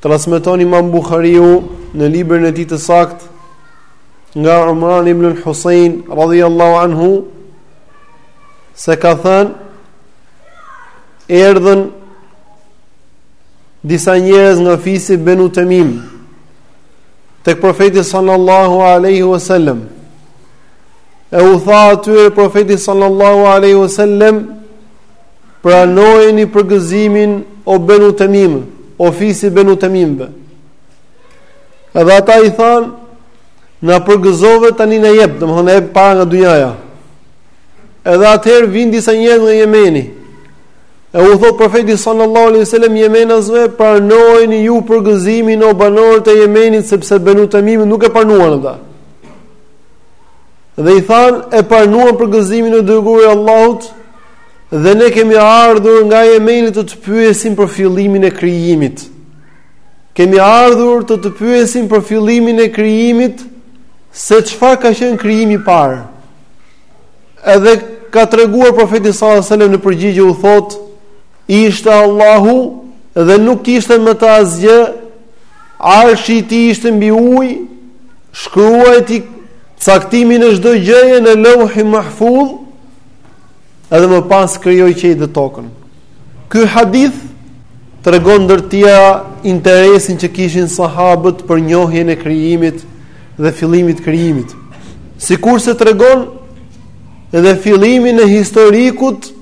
Transmeton Imam Buhariu në librin e tij të saktë nga Umran ibn al-Husayn radhiyallahu anhu se ka thënë erdhën disa njerëz nga fisi Banu Tamim tek profeti sallallahu alaihi wasallam e u tha atyre profeti sallallahu alaihi wasallam Pranojeni përgëzimin o Benu Temim, o fisi Benu Temimve. Edhe ata i thanë, na përgëzove tani na jep, domethënë na jep para nga dunjaja. Edhe atëherë vijnë disa njerëz nga jemeni, E u thotë profeti sallallahu alaihi wasallam jemenasve pranojeni ju përgëzimin o banorët e Jemenit sepse Banu Tamim nuk e pranuan ata. Dhe i thanë e pranuam përgëzimin o i dërguar i Allahut Dhe ne kemi ardhur nga Jemeni të të pyesim për fillimin e krijimit. Kemi ardhur të të pyesim për fillimin e krijimit se çfarë ka qenë krijimi i parë. Edhe ka treguar profeti sallallahu alaihi wasallam në përgjigje u thotë ishte Allahu dhe nuk ishte me të asgjë arshi i tij ishte mbi ujë shkruajti caktimin e çdo gjëje në lauhi mahfuz edhe më pas krijoi qiejt dhe tokën. Ky hadith tregon ndër të tjera interesin që kishin sahabët për njohjen e krijimit dhe fillimit të krijimit. Sikurse tregon edhe fillimin e historikut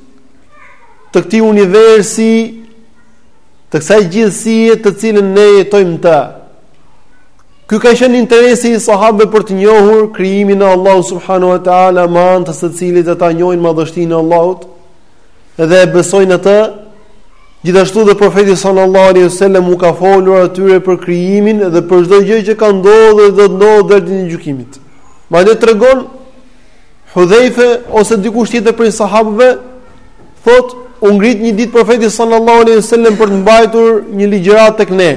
të këtij universi të kësaj gjithësie të cilën ne jetojmë në të. Ky ka qenë interesi i sahabëve për të njohur krijimin e Allahut subhanahu wa taala, me anë të të cilit ata njohin madhështinë e Allahut dhe e besojnë atë. Gjithashtu dhe profeti sallallahu alaihi wasallam u ka folur atyre për krijimin dhe për çdo gjë që ka ndodhur dhe do të ndodhë deri në ditën e gjykimit. Madje tregon Hudhaife ose dikush tjetër prej sahabëve thotë u ngrit një ditë profeti sallallahu alaihi wasallam për të mbajtur një ligjëratë tek ne.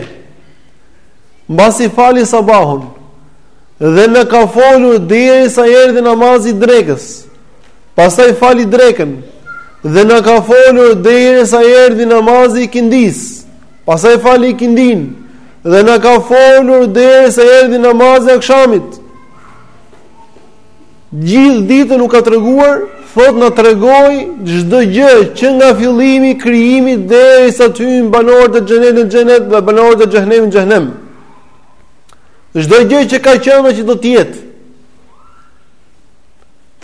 mbasi fali sabahun dhe na ka folur derisa erdhi namazi i drekës, pastaj fali drekën dhe na ka folur derisa erdhi namazi i ikindisë, pastaj fali ikindinë dhe na ka folur derisa erdhi namazi i akshamit. Gjithë ditën u ka treguar, thotë na tregoi çdo gjë që nga fillimi i krijimit derisa të hyjnë banorët e xhenetit në xhenet dhe banorët e xhehenemit në xhehenem. Çdo gjë që ka qenë dhe që do të jetë.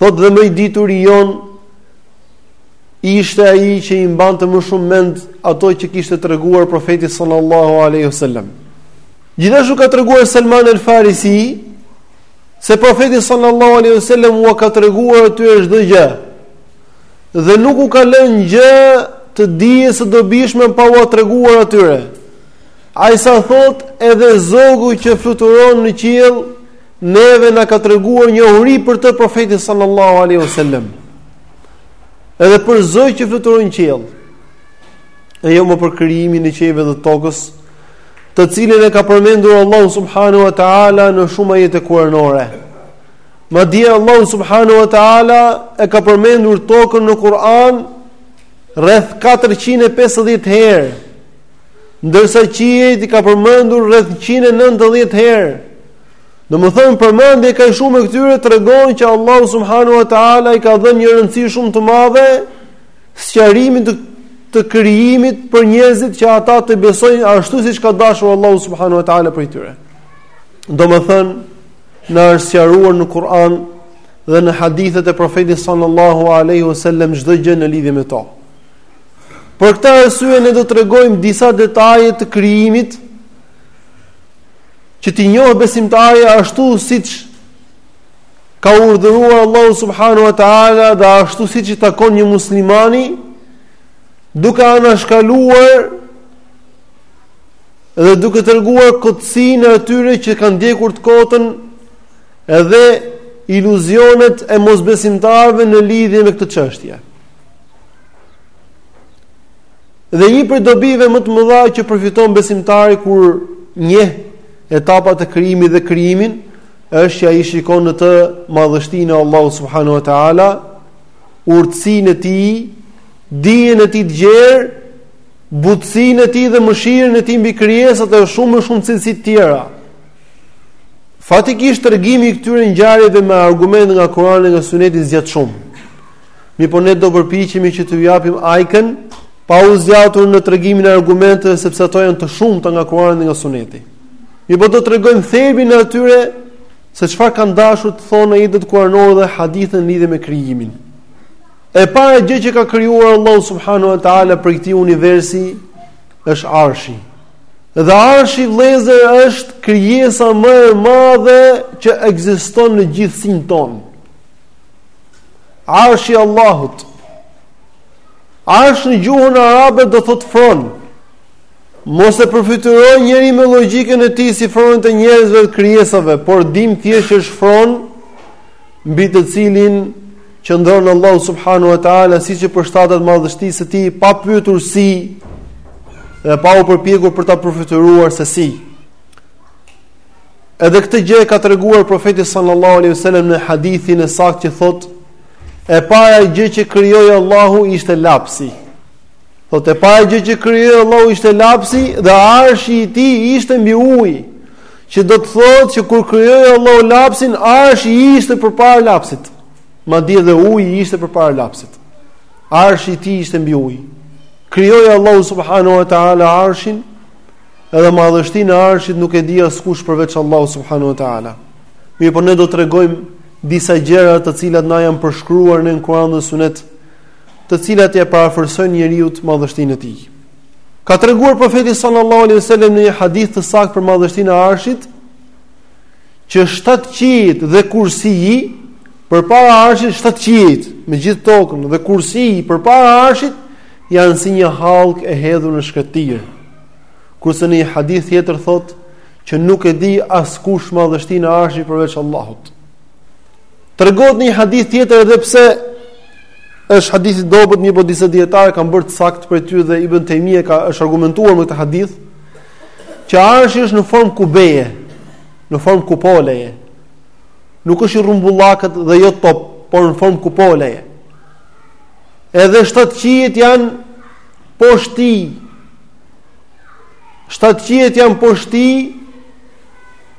Thotë dhe më i ditur i jon ishte ai që i mbante më shumë mend ato që kishte treguar profeti sallallahu alaihi wasallam. Gjithashtu ka treguar Salman al-Farisi Se profeti sallallahu alaihi wasallam u ka treguar atyre çdo gjë. Dhe nuk u ka lënë gjë të dijes së dobishme pa u treguar atyre. Aq sa thotë edhe zogu që fluturon në qiell neve na ka treguar njohuri për të profeti sallallahu alaihi wasallam. Edhe për zog që fluturon në qiell. E jo më për krijimin e qiellit dhe tokës, të cilin e ka përmendur Allahu subhanahu wa taala në shumë ajete kuranore. Madje Allahu subhanahu wa taala e ka përmendur tokën në Kur'an rreth 450 herë, ndërsa qiejt i ka përmendur rreth 190 herë. Domethënë përmendja kaq shumë e këtyre tregon që Allahu subhanahu wa taala i ka dhënë një rëndësi shumë të madhe sqarimit të të krijimit për njerëzit që ata të besojnë ashtu siç ka dashur Allahu subhanahu wa taala prej tyre. Domethënë na është sqaruar në Kur'an dhe në hadithet e profetit sallallahu alaihi wasallam çdo gjë në lidhje me to. Për këtë arsye ne do të tregojmë disa detaje të krijimit që t'i njohë besimtari ashtu siç ka urdhëruar Allahu subhanahu wa taala dhe ashtu siç i takon një muslimani duke anashkaluar dhe duke treguar kotësinë e atyre që kanë ndjekur të kotën edhe iluzionet e mosbesimtarëve në lidhje me këtë çështje. Dhe një prej dobive më të mëdha që përfiton besimtari kur njeh etapat e krijimit dhe krijimin, është që ai shikon në të madhështinë e Allahut subhanahu wa taala, urtësinë e tij, dijen e tij të gjerë, butësinë e tij dhe mëshirën e tij mbi krijesat e shumë më shumë cilësi të tjera. Faktikisht tregimi i këtyre ngjarjeve me argumente nga Kurani e nga Suneti zgjat shumë. Mirëpo ne do përpiqemi që t'u japim ajkën pa u zgjatur në tregimin e argumenteve sepse ato janë të shumta nga Kurani dhe nga Suneti. Mirëpo do tregojmë thelbin e atyre se çfarë kanë dashur të thonë ajetet kuranore dhe hadithet në lidhje me krijimin. E para gjë që ka krijuar Allahu subhanahu wa taala prej këtij universi është Arshi. Dhe Arshi vëllezër është krijesa më e madhe që ekziston në gjithësinë tonë. Arshi i Allahut. Arsh në gjuhën arabe do thotë fron. Mos e përfytyrojë njëri me logjikën e tij si fronin e njerëzve dhe krijesave, por dimë thjesht që është fron mbi të cilin qëndron Allahu subhanahu wa taala siç i përshtatet madhështisë së tij, pa pyetur si dhe pa u përpjekur për ta përfytyruar se si. Edhe këtë gjë e ka treguar profeti sallallahu alaihi wasallam në hadithin e saktë që thotë e para gjë që krijoi Allahu ishte lapsi. Thotë e para gjë që krijoi Allahu ishte lapsi dhe arshi i tij ishte mbi ujë. Që do të thotë që kur krijoi Allahu lapsin, arshi ishte përpara lapsit. Madje edhe uji ishte përpara lapsit. Arshi i tij ishte mbi ujë. Krijoi Allahu subhanahu wa taala arshin, edhe madhështinë e arshit nuk e di askush përveç Allahu subhanahu wa taala. Mirëpo ne do tregojmë disa gjëra të cilat na janë përshkruar në Kur'an dhe Sunet të cilat ia përafërsojnë njeriut madhështinë e tij. Ka treguar profeti sallallahu alaihi wasallam në një hadith të saktë për madhështinë e arshit, që shtatë qiejt dhe kursii, përpara arshit shtatë qiejt, me gjithë tokën dhe kursii, përpara arshit, janë si një hallkë e hedhur në shkretëtirë. Kurse në një hadith tjetër thotë, që nuk e di askush madhështinë e arshit përveç Allahut. Tregohet në një hadith tjetër edhe pse është hadith i dobët, mirëpo disa dijetarë e kanë bërë të saktë prej tyre dhe Ibn Tejmije ka është argumentuar me këtë hadith që arshi është në formë kubeje, në formë kupoleje. Nuk është i rrumbullakët dhe jo top, por në formë kupoleje. Edhe shtatë qiejt janë poshtë tij. Shtatë qiejt janë poshtë tij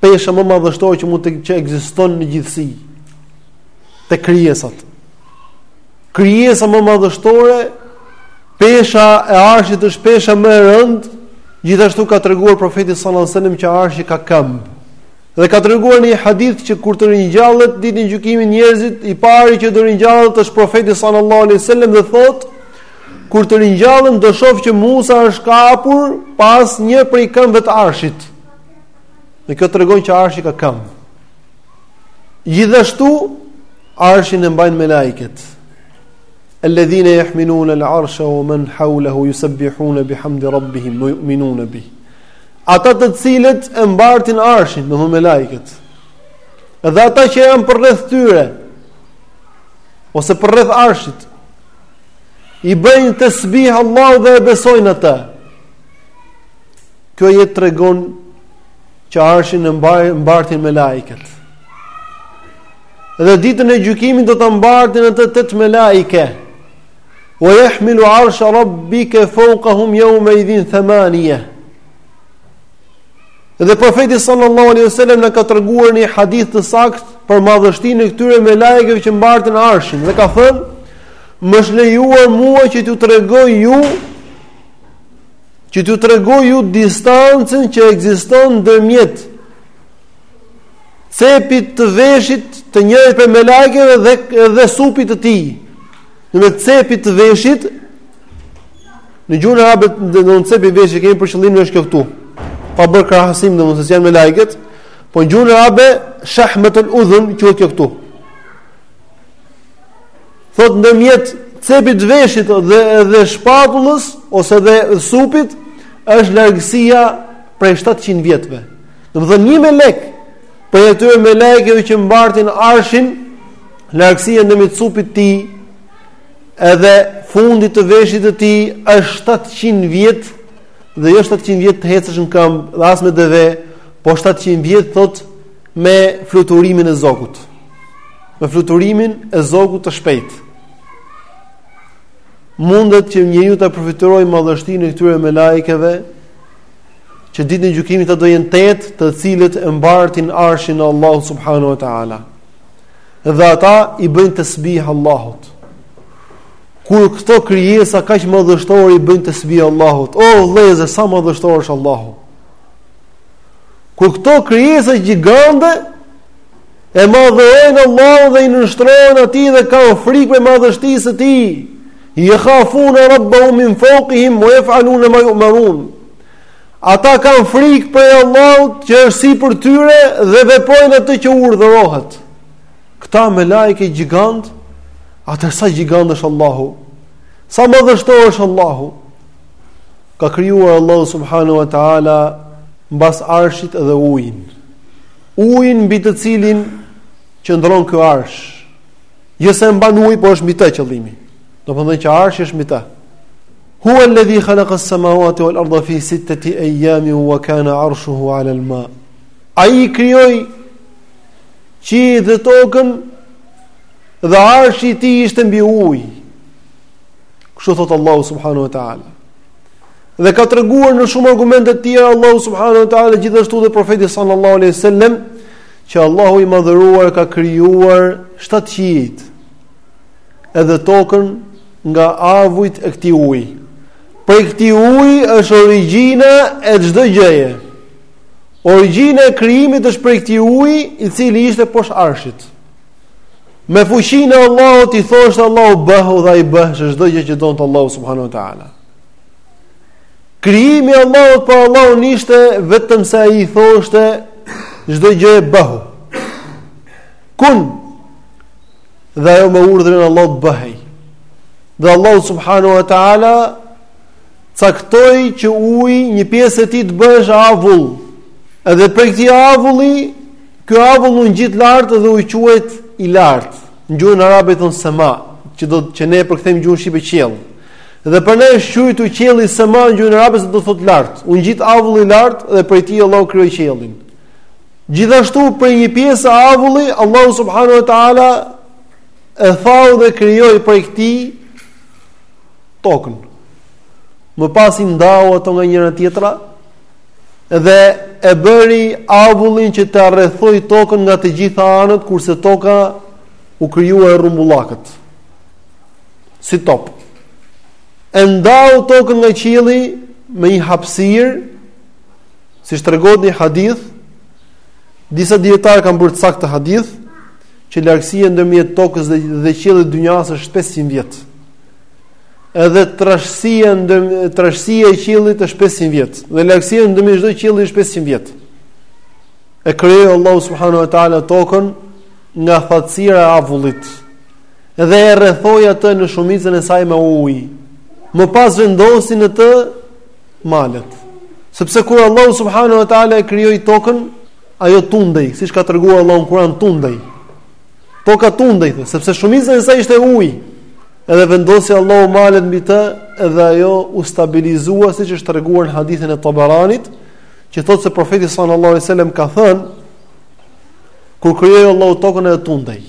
pesha më madhështore që mund që ekziston në gjithësi te krijesat. Krijesa më madhështore, pesha e arshit është pesha më e rëndë, gjithashtu ka treguar profeti sallallahu alajhi wasallam që arshi ka këmbë. Dhe ka treguar në një hadith që kur të ringjallet ditën e gjykimit njerëzit, i pari që do ringjallet është profeti sallallahu alajhi wasallam dhe thotë kur të ringjallem do shoh që Musa është kapur pas një prej këmbëve të Arshit. Dhe kjo tregon që Arshi ka këmbë. Gjithashtu Arshin e mbajnë melaiket. Alladhina yahmiluna al-arsha wa man hawlahu yusabbihuna bihamdi rabbihim wa yu'minuna bih. Ata të cilët e mbartin Arshin, domethënë melaiket. Dhe ata që janë përreth tyre ose përreth Arshit i bëjnë tesbih Allahut dhe e besojnë atë. Ky ajet tregon që arshin e mbartin melaiket. Dhe ditën e gjykimit do ta mbartin atë tetë melaike. Wa yahmilu arsha rabbika fawqahum yawma'idhin thamaniyah. Dhe profeti sallallahu alaihi wasallam na ka treguar në një hadith të saktë për madhështinë e këtyre melaikeve që mbartin arshin dhe ka thënë më është lejuar mua që t'ju tregoj ju që t'ju tregoj ju distancën që ekziston ndërmjet cepit të veshit të njërit prej melaikeve dhe, dhe supit të tij ndërmjet cepit të veshit në gjuhën arabe në cepin e veshit kemi për qëllim siç është kjo këtu pa bërë krahasim domosdo se janë melaiket po në gjuhën arabe shahmetul udhun që është kjo këtu thotë ndërmjet cepit të veshit edhe shpatullës ose edhe supit është largësia prej 700 vjetëve. Domethënë një melek prej atyre melaikeve që mbartin arshin, largësia ndërmjet supit të tij edhe fundit të veshit të tij është 700 vjet dhe jo 700 vjet të hecësh në këmbë dhe as me deve, po 700 vjet thotë me fluturimin e zogut. Me fluturimin e zogut të shpejt. Mundet që njeriu ta përfytyrojë madhështinë e këtyre melaikeve që ditën e gjykimit do jenë tetë, të cilët e mbartin arshin e Allahut subhanahu wa taala. Dhe ata i bëjnë tesbih Allahut. Kur këto krijesa kaq madhështore i bëjnë tesbih Allahut. O vëllezër, sa madhështor është Allahu. Kur këto krijesa gjigante e madhërojnë Allahun dhe i nënshtrohen atij dhe kanë frikë prej madhështisë së tij. Yakhafuna rabbahum min fawqihim wa yaf'aluna ma yu'marun. Ata kanë frikë prej Allahut që është sipër tyre dhe veprojnë atë që u urdhërohet. Këta melaike gjigantë, atëherë sa gjigant është Allahu. Sa madhështor është Allahu. Ka krijuar Allahu subhanahu wa taala mbas arshit dhe ujin. Ujin mbi të cilin qëndron ky arsh. Jo se e mban uji, por është mbi të qëllimi. Do të thotë që arshi është mbi të. Huwa alladhi khalaqa as-samawati wal arda fi sittati ayamin wa kana 'arshuhu 'ala al-ma. Ai krijoi qiejt dhe tokën dhe arshi i tij ishte mbi ujë. Kështu thotë Allahu subhanahu wa taala. Dhe ka treguar në shumë argumente të tjera Allahu subhanahu wa taala gjithashtu dhe profeti sallallahu alaihi wasallam që Allahu i madhëruar ka krijuar shtatë qiejt edhe tokën nga avujt e këtij uji. Prej këtij uji është origjina e çdo gjëje. Origjina e krijimit është prej këtij uji, i cili ishte poshtë arshit. Me fuqinë e Allahut i thoshte Allahu bëhu dhe ai bëheshe çdo gjë që donte Allahu subhanahu wa taala. Krijimi i Allahut për Allahun ishte vetëm se ai i thoshte çdo gjëje bëhu. Kun dhe ajo me urdhrin e Allahut bëhej. Dhe Allahu subhanahu wa taala caktoi që uji një pjesë e tij të bëhesh avull. Edhe prej këtij avulli Ky avull u ngjit lart dhe u quajt i lartë. Në gjuhën arabe thonë sema, që do që ne e përkthejmë në gjuhën shqipe qiell. Dhe prandaj është quajtur qielli sema në gjuhën arabe se do të thotë lart. U ngjit avulli lart dhe prej tij Allahu krijoi qiellin. Gjithashtu prej një pjese avulli Allahu subhanahu wa taala e thau dhe krijoi prej tij tokën. Më pas i ndau ato nga njëra tjetra, Dhe e bëri avullin që ta rrethojë tokën nga të gjitha anët, kurse toka u krijua e rrumbullakët. Si top. E ndau tokën nga qielli me një hapësirë, siç tregohet në një hadith, disa dijetarë e kanë bërë sahih këtë hadith, që largësia ndërmjet tokës dhe, dhe qiellit të dynjasë është 500 vjet. edhe trashësia, trashësia e qiellit është 500 vjet dhe largësia ndërmjet çdo qielli është 500 vjet. E krijoi Allahu subhanahu wa taala tokën nga thatësira e avullit dhe e rrethoi atë në shumicën e saj me ujë. Më pas vendosi në të malet. Sepse kur Allahu subhanahu wa taala e krijoi tokën, ajo tundej, siç ka treguar Allahu në Kur'an tundej. Toka tundej, sepse shumica e saj ishte ujë. Edhe vendosi Allahu malet mbi të dhe ajo u stabilizua siç është treguar në hadithin e Tabaranit, që thotë se profeti sallallahu alajhi wasallam ka thënë kur krijoi Allahu tokën ajo tundej.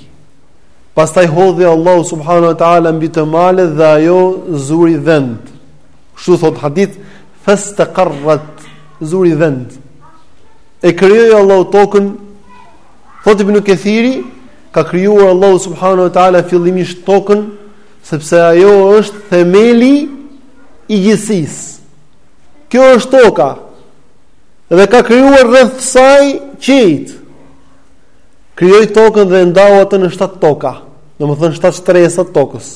Pastaj hodhi Allahu subhanahu wa taala mbi të malet dhe ajo zuri vend. Kështu thot hadith fastaqarrat zuri vend. E krijoi Allahu tokën Thotë Ibn Kathiri, ka krijuar Allahu subhanahu wa taala fillimisht tokën sepse ajo është themeli i gjithësisë. Kjo është toka. Dhe ka krijuar rreth saj qiejt. Krijoi tokën dhe e ndau atë në shtat toka, domethënë shtat shtresa të tokës.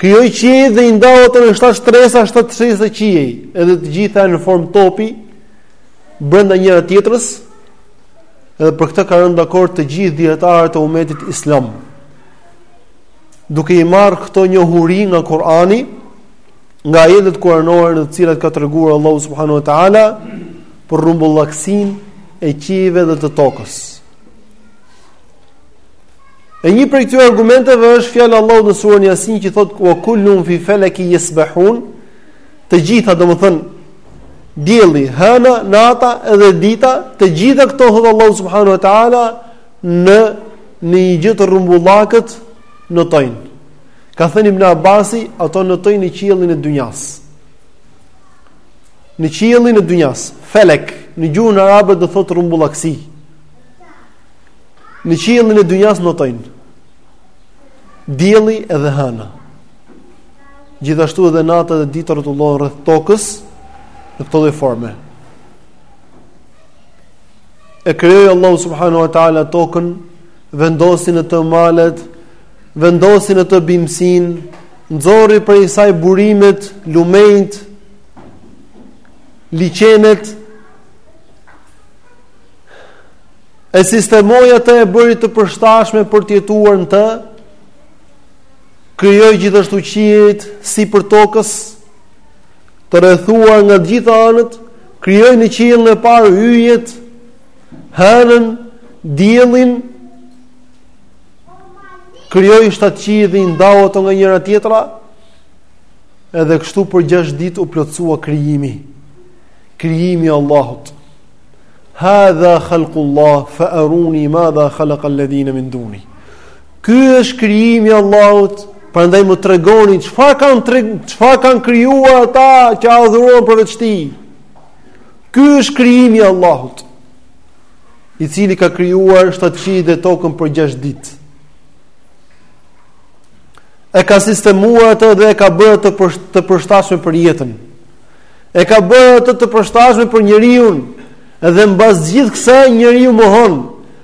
Krijoi qiejt dhe i ndau ata në shtat shtresa, shtat shtresa qiej, edhe të gjitha në formë topi brenda njëra tjetrës, Edhe për këtë ka rënë dakord të gjithë dijetarët e umetit islam. Duke i marrë këto njohuri nga Kurani, nga ajetet kuranore në të cilat ka treguar Allahu subhanahu wa taala për rrumbullakësinë e qiejve dhe të tokës. E një prej këtyre argumenteve është fjala e Allahut në surën Yasin që thotë wa kullun fi falaki yasbahun, të gjitha domethënë dielli, hëna, nata edhe dita, të gjitha këto thot Allahu subhanahu wa taala në në një gjë të rrumbullakët notojnë. Ka thënë Ibn Abasi, ato notojnë në qiellin e dynjas. Në qiellin e dynjas, felek, në gjuhën arabe do thotë rrumbullaksi. Në qiellin e dynjas notojnë dielli edhe hëna. Gjithashtu edhe nata dhe dita rrotullohen rreth tokës në këtë lloj forme. E krijoi Allahu subhanahu wa taala tokën, vendosi në të malet, vendosi në të bimësinë, nxorri prej saj burimet, lumenjtë, liqenet, e sistemoi atë e bëri të përshtashme për të jetuar në të, Krijoi gjithashtu qiejt sipër tokës, të rrethuar nga të gjitha anët, krijoi në qiellin e parë yjet, hënën, diellin, krijoi shtatë qiejt dhe i ndau ato nga njëra tjetra. Edhe kështu për 6 ditë u plotësua krijimi. Krijimi i Allahut. Hadha khalqullah fa aruni madha khalaqa alladhina min duni. Ky është krijimi i Allahut, prandaj më tregoni çfarë kanë çfarë kanë krijuar ata që adhurojnë përveç tij. Ky është krijimi i Allahut, i cili ka krijuar shtatë qiej dhe tokën për 6 ditë. E ka sistemuar atë dhe e ka bërë të për, të përshtatshme për jetën. E ka bërë atë të përshtatshme për njeriun. Dhe mbas gjithë kësaj njeriu mohon.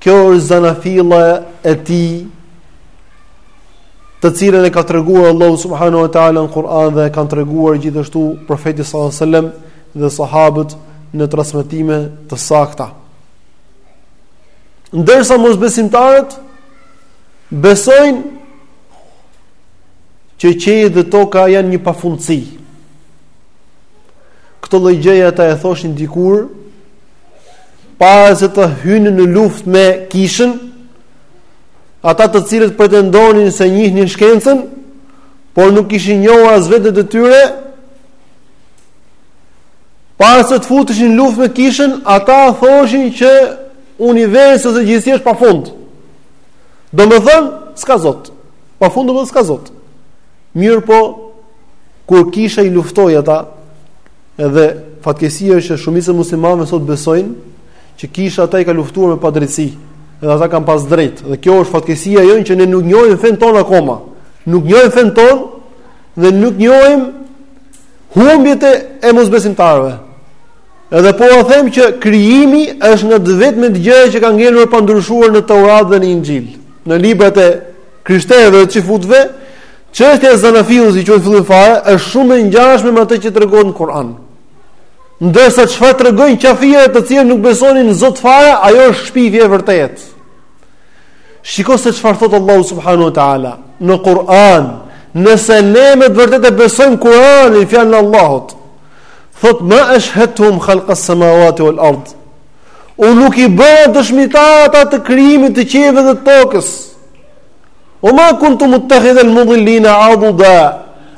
Kjo është zanafilla e tij të cilën e ka treguar Allahu subhanahu wa ta'ala në Kur'an dhe e kanë treguar gjithashtu profeti sallallahu alajhi wasallam dhe sahabët në transmetime të sakta. Ndërsa mosbesimtarët besojnë që qiejt dhe toka janë një pafundësi. Këto llogje ata e thoshin dikur, para se të hynin në luftë me kishën, ata të cilët pretendonin se njihnin shkencën, por nuk kishin njohur as veten e tyre, para se të futeshin në luftë me kishën, ata thoshin që universi ose gjithësia është pa fund. Domethënë, s'ka zot. Pa fund domethënë, s'ka zot. Mirëpo, kur kisha i luftoi ata, Edhe fatkeqësia është që shumica e muslimanëve sot besojnë që kisha ata i ka luftuar me padrejtësi, edhe ata kanë pas të drejtë. Dhe kjo është fatkeqësia jonë që ne nuk njohim fenë tonë akoma. Nuk njohim fenë tonë dhe nuk njohim humbjet e mosbesimtarëve. Edhe po u them që krijimi është nga të vetmet gjëra që kanë ngelur pa ndryshuar në Taurat dhe në Injil, në librat e krishterëve dhe çifutëve, çështja e zanafillës që në fillim fare është shumë e ngjashme me atë që tregon Kur'ani. Ndërsa çfarë tregojnë kafirët të cilët nuk besonin në Zot fare, ajo është shpifje e vërtetë. Shiko se çfarë thotë Allahu subhanahu wa taala në Kur'an, nëse ne me të vërtetë e besojmë Kur'anin, fjalën e Allahut. Thotë ma ashhadtuhum khalqa as-samawati wal ard. Unë nuk i bëra dëshmitar ata të krijimit të qiejve dhe të tokës. Wa ma kuntu muttakhidhal mudhillina adhuda,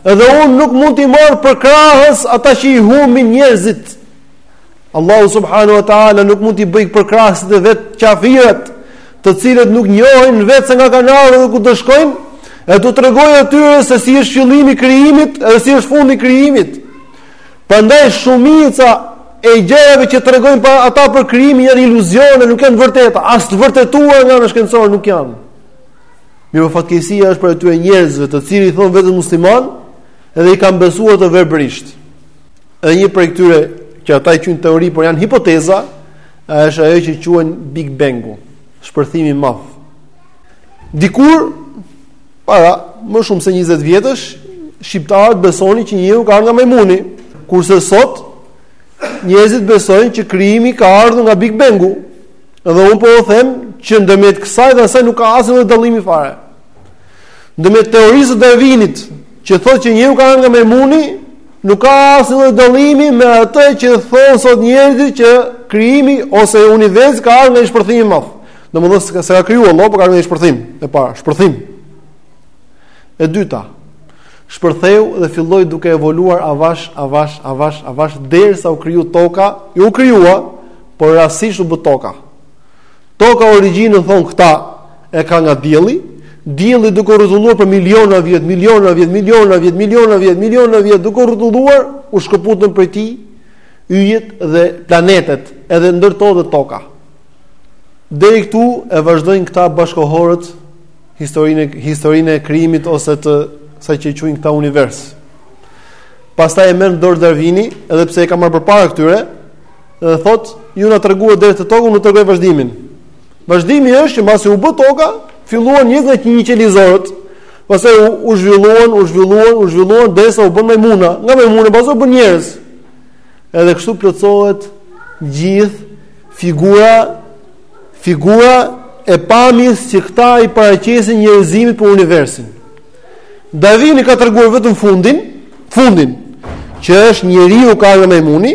edhe unë nuk mund t'i marr përkrahës ata që i humbin njerëzit. Allahu subhanahu wa ta'ala nuk mund t'i bëjë përkrahësit e vet qafirët, të cilët nuk njohin vetë se nga kanë ardhë dhe ku do shkojnë, e t'u tregojë atyre se si është fillimi i krijimit edhe si është fundi i krijimit. Prandaj shumica e gjërave që tregojnë ata për krijimin janë iluzione, nuk janë vërteta, as të vërtetuara nga ana shkencore nuk janë. Mirëpo fatkeqësia është prej atyre njerëzve, të cilët i thon vetes musliman, edhe i kanë besuar ato verbërisht. Edhe një prej këtyre që ata i quajnë teori, por janë hipoteza, është ajo që quajnë Big Bang-u, shpërthimi i madh. Dikur Para më shumë se 20 vjetësh, shqiptarët besonin që njeriu ka ardhur nga majmuni, kurse sot njerëzit besojnë që krijimi ka ardhur nga Big Bangu. Dhe un po u them që ndërmjet kësaj dhe asaj nuk ka asnjë lloj dallimi fare. Ndërmjet teorisë së Darwinit, që thotë që njeriu ka ardhur nga majmuni, nuk ka asnjë lloj dallimi me atë që thon sot njerëzit që krijimi ose universi ka ardhur nga një shpërthim i madh. Domethënë s'e ka krijuar Allahu, por ka ardhur nga shpërthim, e para, shpërthim. E dyta, shpërtheu dhe filloi duke evoluar avash, avash, avash, avash derisa u krijua toka, jo u krijua, por rastësisht u bë toka. Toka origjinën thon këta e ka nga dielli, dielli duke u rrotulluar për miliona vjet, miliona vjet, miliona vjet, miliona vjet, miliona vjet duke u rrotulluar, u shkëputën prej tij yjet dhe planetet, edhe ndër to dhe toka. Deri këtu e vazhdojnë këta bashkëkohorët historinë historinë e krijimit ose të asaj që e quajnë këta univers. Pastaj e merr në dorë Darwini, edhe pse e ka marrë përpara këtyre, dhe thotë, ju na treguat deri te toka, unë ju tregoj vazhdimin. Vazhdimi është që mbasi u bë toka, filluan njëqelizorët, pastaj u, u zhvilluan, u zhvilluan, u zhvilluan derisa u bën majmuna. Nga majmuna pastaj u bën njerëz. Edhe kështu plotësohet gjithë figura figura e pamjes që këta i paraqesin njerëzimit për universin. Darwini ka treguar vetëm fundin, fundin që është njeriu ka ardhur nga majmuni,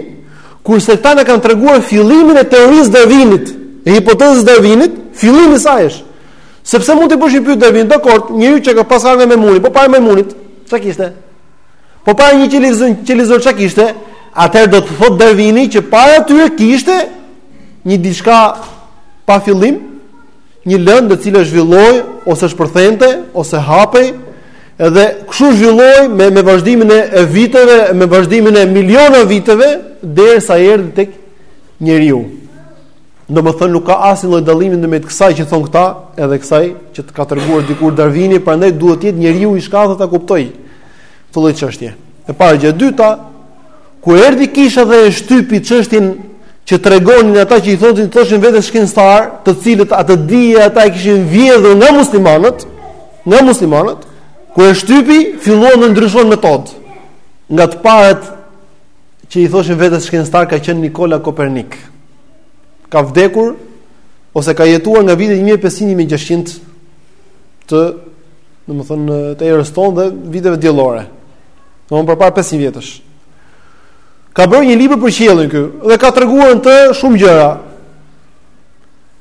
kurse këta na kanë treguar fillimin e teorisë Darwinit, e hipotezës Darwinit, fillimi i saj është. Sepse mund t'i bësh një pyetje Darwinit, dakord, njeriu që paska ardhur nga majmuni, po para majmunit, çka kishte? Po para njëqelizor, qelizor çka kishte? Atëherë do të thotë Darwini që para tyre kishte një diçka pa fillim, një lëndë e cila zhvilloi ose shpërthente ose hapej dhe kështu zhvilloi me me vazhdimin e viteve, me vazhdimin e miliona viteve derisa erdhi tek njeriu. Domethënë nuk ka asnjë lloj dallimi ndërmjet kësaj që thonë këta, edhe kësaj që të ka treguar dikur Darwini, prandaj duhet të jetë njeriu i shkathët ta kuptojë këtë lloj çështje. E para gjë, e dyta, ku erdhi kisha dhe e shtypi çështjen që tregonin ata që i thotin thoshin vetë shkencëtarë, të cilët atë dije ata e kishin vjedhur nga muslimanët, nga muslimanët, ku e shtypi filluan të ndryshojnë metodë. Nga të parët që i thoshin vetë shkencëtarë ka qenë Nikola Kopernik. ka vdekur ose ka jetuar nga viti 1500 1600 të domethënë të erës tonë dhe viteve diellore. Domthonë përpara 500 vjetësh. Ka bërë një libër për qiellin ky dhe ka treguar në të shumë gjëra.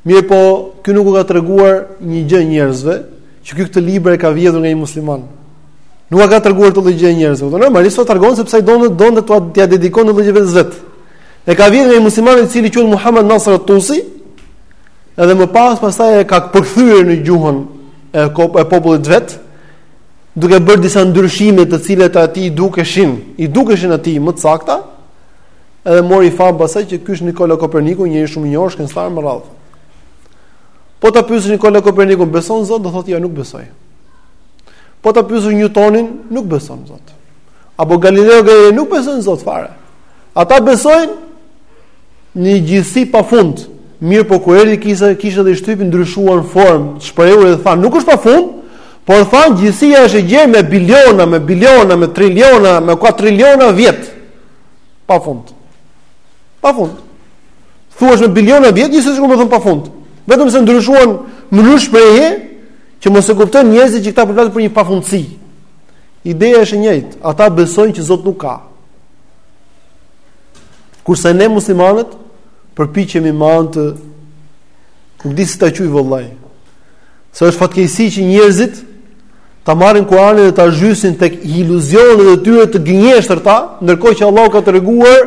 Mirëpo, ky nuk u ka treguar një gjë njerëzve, që ky këtë libër e ka vjedhur nga një musliman. Nuk u ka treguar këtë gjë njerëzve. Do normalisht s'e tregon sepse ai donte donte t'ua t'ia dedikonte llojë vetes së vet. E ka vjedhur nga një musliman i cili quhet Muhammed Nasr al-Tusi, edhe më pas pastaj e ka përkthyer në gjuhën e, e popullit vet, duke bërë disa ndryshime të cilat atij i dukeshin, i dukeshin atij më të sakta, edhe mori famë pastaj që ky është Nikola Koperniku, njeri shumë i njohur shkencëtar me radhë. Po ta pyesësh Nikola Koperniku, beson Zot, do thotë ja jo, nuk besoj. Po ta pyesësh Newtonin, nuk beson Zot. Apo Galileo Galilei nuk beson Zot fare. Ata besojnë në një gjithësi pa fund, mirëpo kur erdhi kisa, kisha dhe e shtypi ndryshuan formën e shprehjes dhe thanë, nuk është pa fund, por thanë gjithësia është e gjerë me biliona, me biliona, me triliona, me kua triliona vjet, pa fund. Pa fund. Thua është me biliona vjet, gjithësia, domethënë pa fund. Vetëm se ndryshuan mënyrën e shprehjes, që mos e kuptojnë njerëzit që këta po flasin për një pafundësi. Ideja është e njëjtë, ata besojnë që Zot nuk ka, Kurse ne muslimanët përpiqemi me anë të nuk di si ta quaj vallahi. Sa është fatkeqësi që njerëzit ta marrin Kur'anin dhe ta zhysin tek iluzionet e tyre të gënjeshtërta, ndërkohë që Allahu ka treguar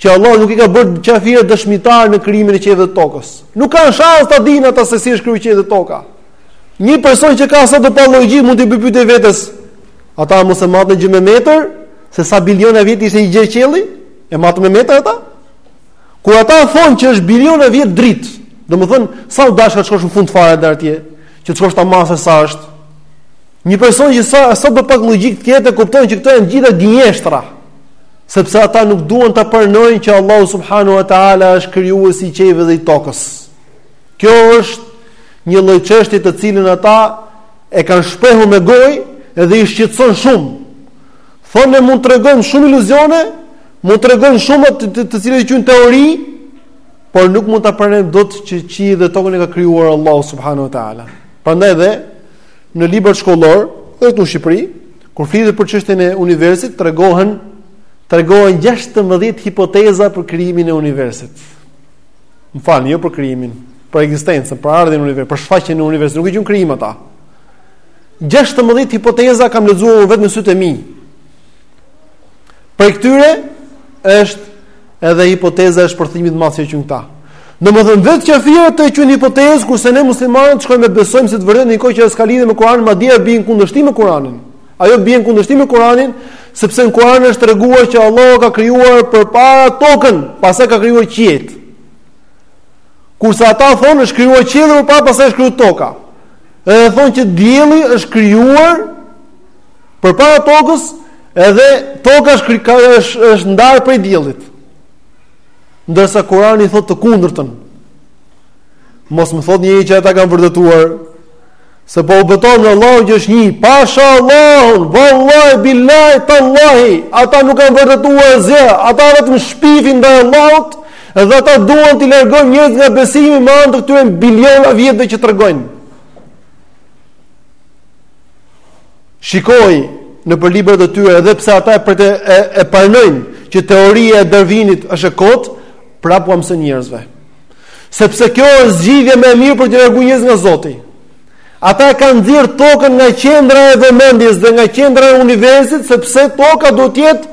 që Allahu nuk i ka bërë qafirët dëshmitarë në krijimin e qiejve dhe të tokës. Nuk kanë shans ta dinë ata se si është krijuar qiejt dhe toka. Një person që ka sado pak logjikë mund t'i bëjë pyetje vetes. Ata mos e matën gjë me metër, Se sa biliona vjet ishte i gjerë qielli? E matën me metër ata? Kur ata thonë që është biliona vjet dritë, domethënë, sa u dashka të shkosh në fund fare deri atje, që të shkosh ta masësh sa është, një person që sa, sado pak logjikë të ketë e kupton që këto janë të gjitha gënjeshtra, sepse ata nuk duan ta pranojnë që Allah subhanahu wa ta'ala është krijues i qiejve dhe i tokës. Kjo është një lloj çështje të cilën ata e kanë shprehur me gojë edhe i shqetëson shumë, Thonë e mund të tregojnë shumë iluzione, mund të tregojnë shumë të, të, të cilat i quajnë teori, por nuk mund ta pranojnë dot që qiejt dhe tokën e ka krijuar Allahu subhanahu wa taala. Prandaj dhe në librat shkollorë, edhe në Shqipëri, kur flitet për çështjen e universit, tregohen tregohen 16 hipoteza për krijimin e universit. Më falni, jo për krijimin, për ekzistencën, për ardhjen e universit, për shfaqjen e universit, nuk e quajnë krijim ata. 16 hipoteza kam lexuar vetë me sytë e mi. Prej këtyre është edhe hipoteza e shpërthimit të madh që quajnë këta. Domethënë vetë kafirët e quajnë hipotezë kurse ne muslimanët shkojmë e besojmë si të vërtetë në një kohë që s'ka lidhje me Kur'anin, madje bie në kundërshtim me Kur'anin. Ajo bie në kundërshtim me Kur'anin, sepse në Kur'an është treguar që Allahu ka krijuar përpara tokën, pastaj ka krijuar qiejt. Kurse ata thonë është krijuar qielli përpara, pastaj është krijuar toka. Edhe thonë që dielli është krijuar përpara tokës, edhe toka është krijuar është është ndarë prej diellit. Ndërsa Kurani thotë të kundërtën. Mos më thotë njëri që ata e kanë vërtetuar se po u betohem në Allahun që është një, pasha Allahun, vallahi billahi tallahi, ata nuk kanë vërtetuar asgjë, ata vetëm shpifin ndaj Allahut. Edhe ata duan t'i largojnë njerëzit nga besimi me anë të këtyre biliona vjetëve që tregojnë. Shikoji nëpër librat e tyre edhe pse ata e për të e, e pranojnë që teoria e Darwinit është e kotë, prapë ua mësojnë njerëzve. Sepse kjo është zgjidhja më e mirë për t'i larguar njerëzit nga Zoti. Ata e kanë nxjerrë tokën nga qendra e vëmendjes dhe nga qendra e universit sepse toka duhet të jetë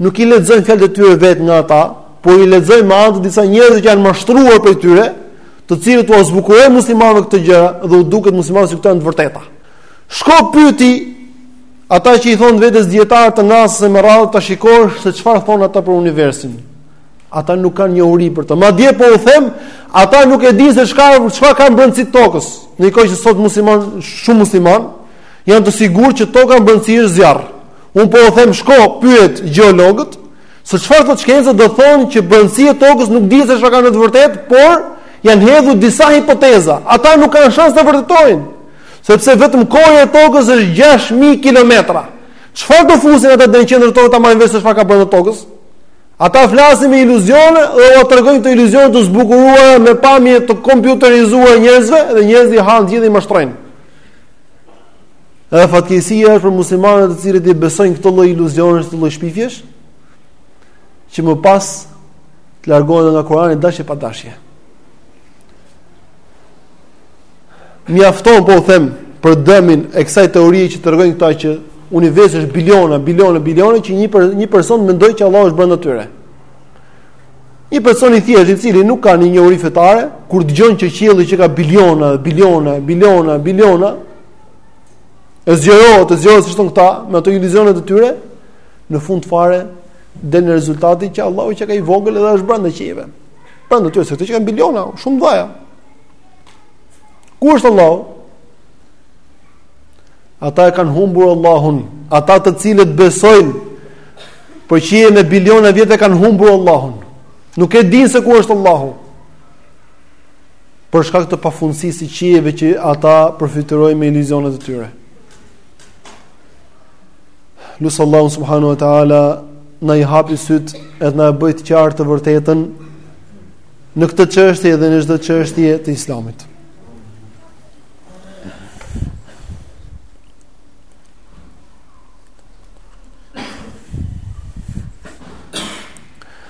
nuk i lexojnë fjalët e tyre vetë nga ata, por i lexojnë me anë të disa njerëzve që janë mashtruar prej tyre, të cilët ua zbukurojnë muslimanëve këto gjëra dhe u duket muslimanëve se këto janë të vërteta. Shko pyeti ata që i thonë vetes dijetarë të NASA-s e me radhë ta shikosh se çfarë thonë ata për universin. Ata nuk kanë njohuri për të. Madje po u them, ata nuk e dinë se çfarë ka në brendësi të tokës. Në një kohë që sot muslimanë, shumë muslimanë janë të sigurt që toka në brendësi është zjarr. Unë po u them shko pyet gjeologët, se çfarë thotë shkenca do thonë që brendësia e tokës nuk dihet se çfarë ka në të vërtetë, por janë hedhur disa hipoteza. Ata nuk kanë shans ta vërtetojnë, sepse vetëm korja e tokës është 6000 kilometra. Çfarë do fusin ata deri në qendër të tokës ta marrin vesh se çfarë ka brenda tokës? Ata flasin me iluzione dhe ua tregojnë këto iluzione të zbukuruara me pamje të kompjuterizuara njerëzve dhe njerëzit i hanë, gjithë i mashtrojnë. Edhe fatkeqësia është për muslimanët të cilët i besojnë këto lloj iluzionesh, këto lloj shpifjesh, që më pas të largohen nga Kurani dashje pa dashje. Mjafton po ju them për dëmin e kësaj teorie që tregojnë këta që universi është biliona, biliona, biliona që një për, një person mendon që Allah është brenda tyre. Një person i thjeshtë i cili nuk ka një njohuri fetare, kur dëgjon që qielli qenka biliona, biliona, biliona, biliona, E zgjerohet, e zgjerohet siç thonë këta me ato iluzionet e tyre, në fund fare dalin në rezultatin që Allahu qenka i vogël edhe është brenda qiejve. Brenda tyre se këto qenkan biliona, shumë të mëdhaja. Ku është Allahu? Ata e kanë humbur Allahun, ata të cilët besojnë për qiej me biliona vjet e kanë humbur Allahun. Nuk e dinë se ku është Allahu. për shkak të pafundësisë së qiejve që ata përfytyrojnë me iluzionet e tyre. Lus Allahun subhanahu wa ta'ala na i hapë sytë edhe na e bëjë të qartë të vërtetën në këtë çështje edhe në çdo çështje të islamit.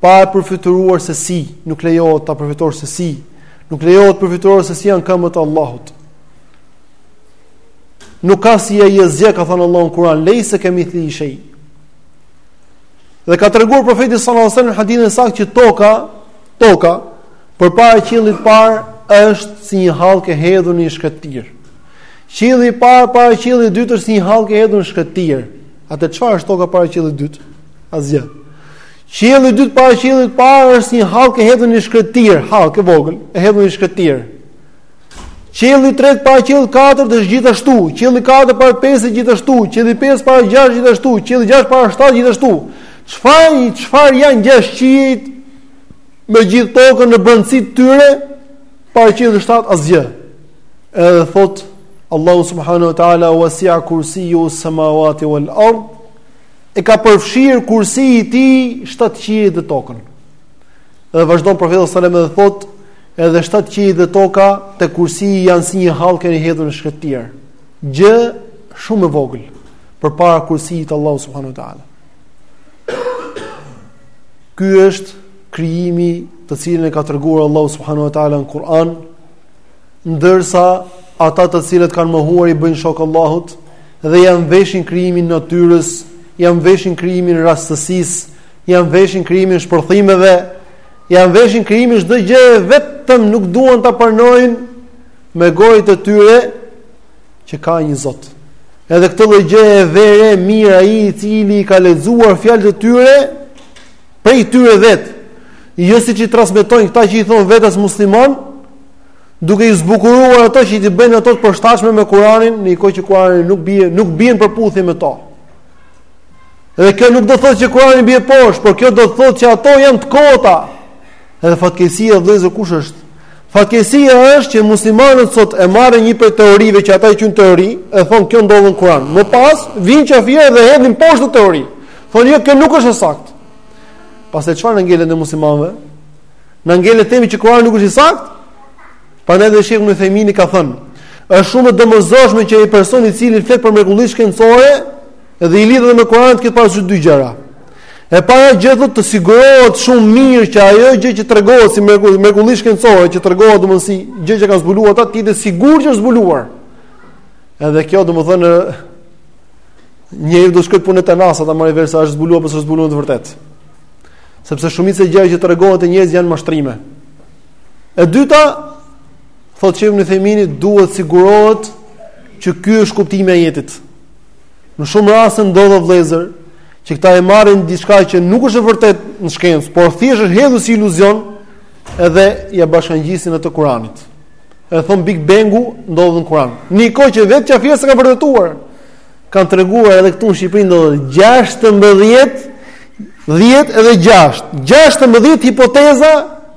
pa e përfytyruar se si, nuk lejohet ta përfytyrosh se si, nuk lejohet të përfytyrosh se si janë këmbët e Allahut. Nuk ka si ai asgjë, ka thënë Allahu në Kur'an, lejse kemithlihi shej. Dhe ka treguar profeti sallallahu alejhi ue selem në hadithin e saktë që toka, toka, përpara qiellit të parë, është si një hallkë e hedhur në shkretëtirë. Qielli i parë, para qiellit të dytë, është si një hallkë e hedhur në shkretëtirë. Atëherë çfarë është toka para qiellit të dytë? Asgjë. Qielli i dytë para qiellit të parë është një hallkë e hedhur në shkretëtirë, hallkë e vogël, e hedhur në shkretëtirë. Qielli i tretë para qiellit të katërt është gjithashtu, qielli i katërt para të pestit gjithashtu, qielli i pestë para të gjashtit gjithashtu, qielli i gjashtë para të shtatit gjithashtu. Atëherë çfarë janë gjashtë qiejt me gjithë tokën në brendësi të tyre para qiellit të shtatë asgjë. Edhe thotë Allahu subhanahu wa taala wasi'a kursiyyuhu samawati wal ardh e ka përfshirë kursi i tij shtatë qiejt dhe tokën. Dhe vazhdon profeti alejhi selam edhe thotë, edhe shtatë qiejt dhe toka te kursi janë si një hallkë e hedhur në shkretëtirë. Gjë shumë e vogël përpara kursit të Allahut subhanahu wa taala. Ky është krijimi të cilin e ka treguar Allahu subhanahu wa taala në Kur'an, ndërsa ata të cilët kanë mohuar i bëjnë shokë Allahut, dhe ia mveshin krijimin natyrës, ia mveshin krijimin rastësisë, ia mveshin krijimin shpërthimeve, ia mveshin krijimin çdo gjëje vetëm nuk duan ta pranojnë me gojët e tyre që ka një Zot. Edhe këtë lloj gjëje e vë re mirë ai i cili i ka lexuar fjalët e tyre prej tyre vet. Jo siç i transmetojnë këta që i thon vetes musliman, duke i zbukuruar ato që t'i bëjnë ato të përshtatshme me Kur'anin, në një kohë që Kur'ani nuk bie, nuk bie në përputhje me to. Dhe kjo nuk do të thotë që Kur'ani bie poshtë, por kjo do të thotë që ato janë të kota. Edhe fatkeqësia vëllezër kush është? Fatkeqësia është që muslimanët sot e marrin një prej teorive, që ata i quajnë teori, e thon kjo ndodhet në Kur'an. Më pas vin qafirat dhe hedhin poshtë atë teori. Thonë jo, kjo nuk është e saktë. Pastaj çfarë ngel neve muslimanëve? Na ngel të themi që Kurani nuk është i saktë? Prandaj dhe Sheikh Uthejmini ka thënë, është shumë e domosdoshme që një person i cili flet për mrekulli shkencore dhe i lidhet me Kur'anin të ketë parasysh dy gjëra. E para gjë do të sigurohet shumë mirë që ajo gjë që tregohet si mrekulli, mrekulli shkencore që tregohet domethënë si gjë që kan zbuluar ata, të jetë i sigurt që është zbuluar. Edhe kjo domethënë njeriu do shkoj punë te NASA ta marrë vesh se a është zbuluar apo s'është zbuluar në të vërtetë. Sepse shumica e gjërave që tregohen te njerëzit janë mashtrime. E dyta, thotë Sheikh Uthejmini, duhet sigurohet që ky është kuptimi i ajetit. Në shumë raste ndodh vëllezër që këta e marrin diçka që nuk është e vërtet në shkencë, por thjesht është hedhur si iluzion edhe ja bashkangjisin atë Kur'anit. E thon Big Bangu ndodhet në Kur'an. Në një kohë që vetë qafirat s'e kan vërtetuar. kanë treguar edhe këtu në Shqipëri ndodhet 16 10 edhe 6 16 hipoteza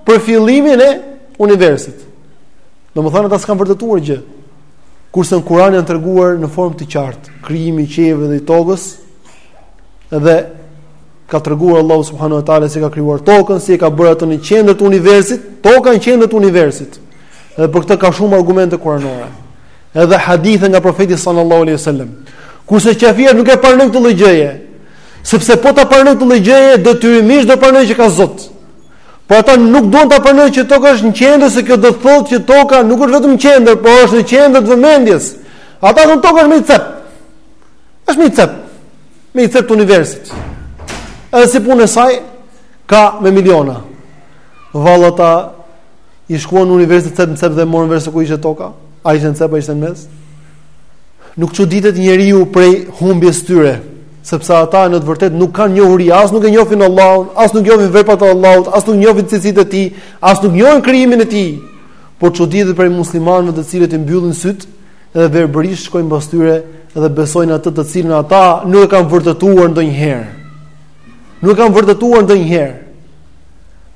për fillimin e universit. Domethënë ata s'kan vërtetuar gjë. Kurse në Kur'an janë treguar në formë të qartë krijimi i qiejve dhe i tokës dhe ka treguar Allahu subhanahu wa taala se si e ka krijuar tokën, si e ka bërë atë në qendër të universit, toka në qendër të universit. Dhe për këtë ka shumë argumente kuranore. Edhe hadithe nga profeti sallallahu alaihi wasallam. Kurse qafirat nuk e pranojn këtë lloj gjëje, sepse po ta pranojn këtë lloj gjëje, detyrimisht do pranojë që ka Zot. Por ata nuk duan ta pranojnë që toka është në qendër, se kjo do të thotë që toka nuk është vetëm qendër, por është në qendër të vëmendjes. Ata thonë toka është në një cep. Është në një cep. Në një cep të universit. Edhe si puna e saj ka me miliona. Vallë ata I shkuan universit cep në cep dhe morën vesh se ku ishte toka. A ishte në cep, a ishte në mes. Nuk çuditet njeriu prej humbjes tyre, sepse ata në të vërtet nuk kanë njohuri, as nuk e njofin Allahun, as nuk njofin veprat e Allahut, as nuk njofin cilësitë e tij, as nuk njofin krijimin e tij. Por çuditet prej muslimanëve të cilët i mbyllin sytë, edhe verbërisht shkojnë pas tyre dhe besojnë atë të cilën ata nuk e kanë vërtetuar ndonjëherë. Nuk e kanë vërtetuar ndonjëherë.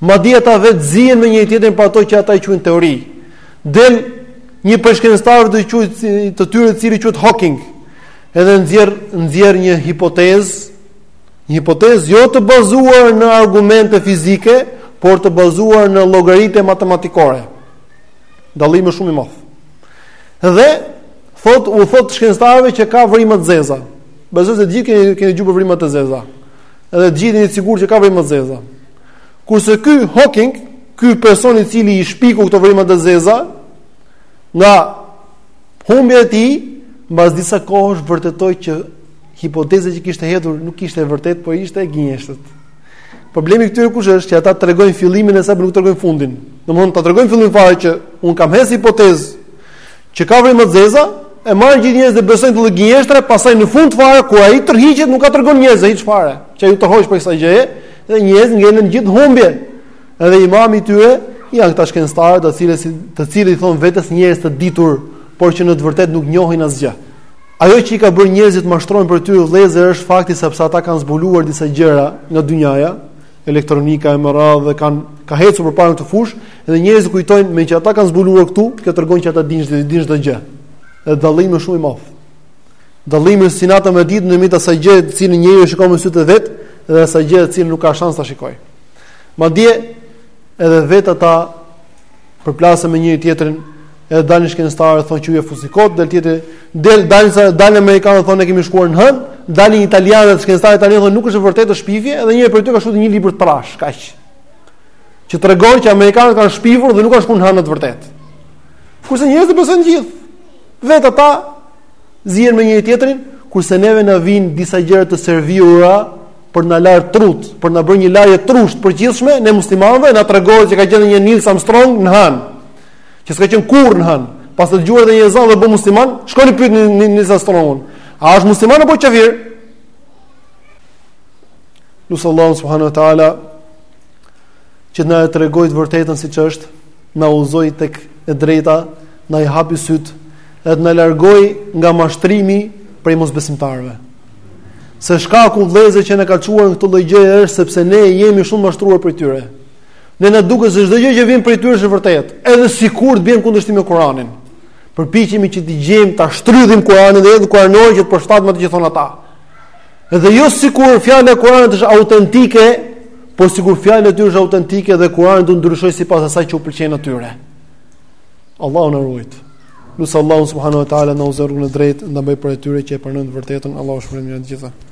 Madje ata vetë zihen me njëri tjetrin për ato që ata i quajnë teori. Del një prej shkencëtarëve të quajtur të tyre i cili quhet Hawking. Edhe nxjerr nxjerr një hipotezë, një hipotezë jo të bazuar në argumente fizike, por të bazuar në llogaritje matematikore. Dallimi është shumë i madh. Dhe thot u thot shkencëtarëve që ka vrima të zeza. Besoj se gjithë keni keni dëgju për vrima të zeza. Edhe gjithë jeni të sigurt që ka vrima të zeza. Kurse ky Hawking, ky person i cili i shpiku këto vrima të zeza, nga humbja e tij, mbas disa kohësh vërtetoi që hipoteza që kishte hedhur nuk ishte e vërtetë, por ishte e gënjeshtërt. Problemi këtyre kush është që ata tregojnë fillimin e saj, por nuk tregojnë fundin. Domthonë ta tregojnë fillimin fare që un kam hedh hipotezë që ka vrima të zeza, e marrin gjithë njerëzit dhe besojnë këto gënjeshtra, pastaj në fund fare kur ai tërhiqet nuk ja tregon njerëzve hiç fare. Që u tërhoq prej kësaj gjëje, Dhe njerëzit ngelen gjithë në humbje. Edhe imami i tyre janë këta shkencëtarë, të cilës të cilët i thon vetes njerëz të ditur, por që në të vërtetë nuk njohin asgjë. Ajo që i ka bërë njerëzit të mashtrohen prej tyre vëllezër është fakti sepse ata kanë zbuluar disa gjëra nga dynjaja, elektronika e me radhë dhe kanë ka ecur përpara në këtë fushë, edhe njerëzit kujtojnë meqë ata kanë zbuluar këto, kjo tregon që ata dinë dinë çdo gjë. Edhe dallimi është shumë i madh. Dallimi si natën me ditën ndërmjet asaj gjë të cilën njeriu shikon me sytë e vet dhe asaj gjë të cilën nuk ka shans ta shikojë. Madje edhe vet ata përplasen me njëri tjetrin, edhe dalin shkencëtarë thonë që ju e futni kot, del tjetri, del dalin sa dalin amerikanët thonë ne kemi shkuar në hën, dalin italianët dhe shkencëtarët italianë thonë nuk është e vërtetë shpifje, edhe njëri prej tyre ka shkruar një libër të trash, kaq. Që tregon që amerikanët kanë shpifur dhe nuk kanë shkuar në hën në të vërtetë. Kurse njerëzit besojnë gjithë. Vet ata Zihen me njëri tjetrin, kurse neve na vijnë disa gjëra të serviura për na lar trut, për na bërë një larje trush të përgjithshme ne muslimanëve, na tregohet se ka qenë një Nils Armstrong në hën, që s'ka qenë kurrë në hën, paska dëgjuar edhe një ezan dhe u bë musliman, shkoni pyetni Nils Armstrongun. A është musliman apo kafir? Lus Allahun subhanahu wa taala që na e tregoi të vërtetën siç është, na udhëzoi tek e drejta, na i hapi sytë dhe të na largojë nga mashtrimi prej mosbesimtarëve. Se shkaku vëllezër që na ka çuar në këtë lloj gjëje është sepse ne jemi shumë të mashtruar prej tyre. Ne na duket se çdo gjë që vjen prej tyre është e vërtetë, edhe sikur të vijë në kundërshtim me Kur'anin. Përpiqemi që të gjejmë ta shtrydhim Kur'anin dhe hedhim Kur'anin që të përshtatet me atë që thon ata. Dhe jo sikur fjala e Kur'anit është autentike, por sikur fjala e tyre është autentike dhe Kur'ani do ndryshojë sipas asaj që u pëlqen atyre. Allahu na ruajt. Lus Allahun subhanahu wa taala të na udhëzojë rrugën e drejtë, të na bëjë prej atyre që e pranojnë të vërtetën, Allahu ju shpërbleftë të gjithëve.